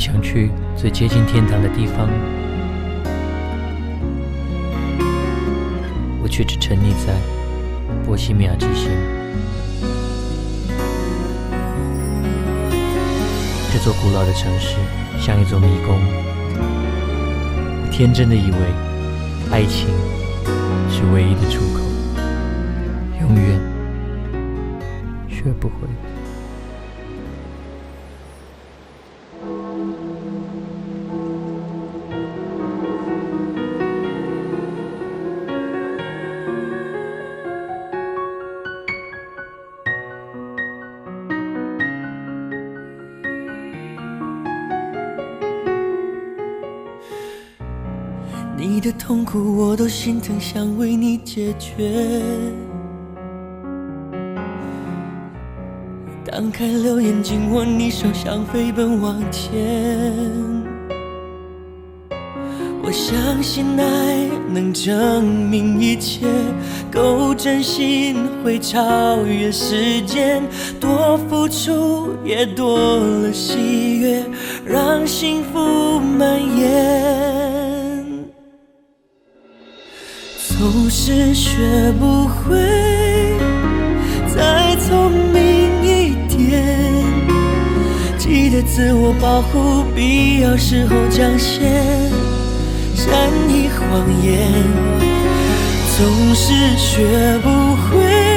想去最接近天堂的地方，我却只沉溺在波西米亚之心。这座古老的城市像一座迷宫，天真的以为爱情是唯一的出口，你的痛苦我都心疼，想为你解决。当开留言，紧握你手，想飞奔往前。我相信爱能证明一切，够真心会超越时间，多付出也多了喜悦，让幸福蔓延。是学不会再聪明一点，记得自我保护，必要时候讲些善意谎言。总是学不会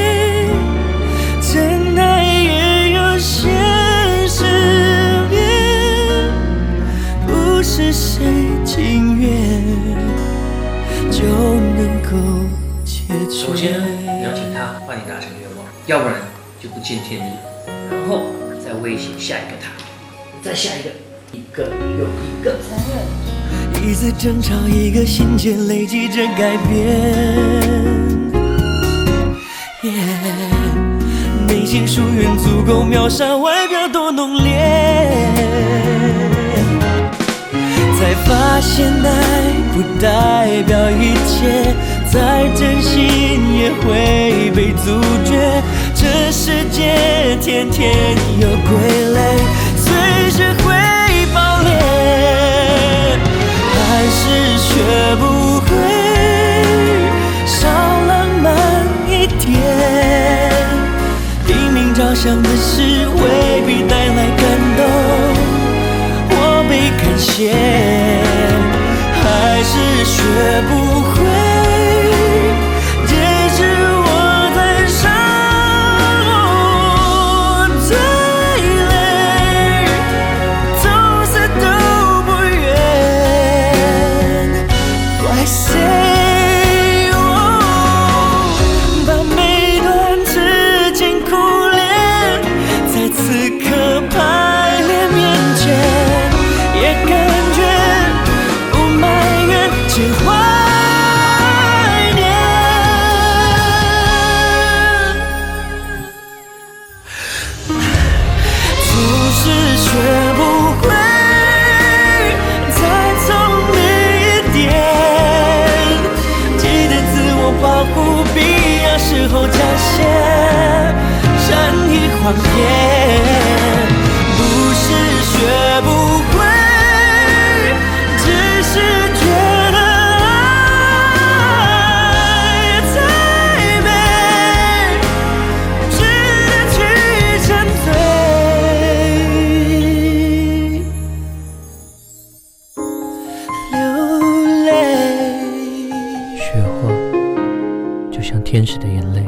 达成愿望，要不然就不见天日。然后再威胁下一个他，再下一个，一个又一个。一次争吵，一个心结，累积着改变。内心疏远足够秒杀外表多浓烈。才发现爱不代表一切，再真心也会被阻绝。这世界天天有傀儡，随时会爆裂，还是学不会少浪漫一点。拼命着想的事，未必带来感动。被感谢，还是学不会。言不是学不会，只是觉得爱太美，失去沉醉。流泪。雪花就像天使的眼泪，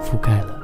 覆盖了。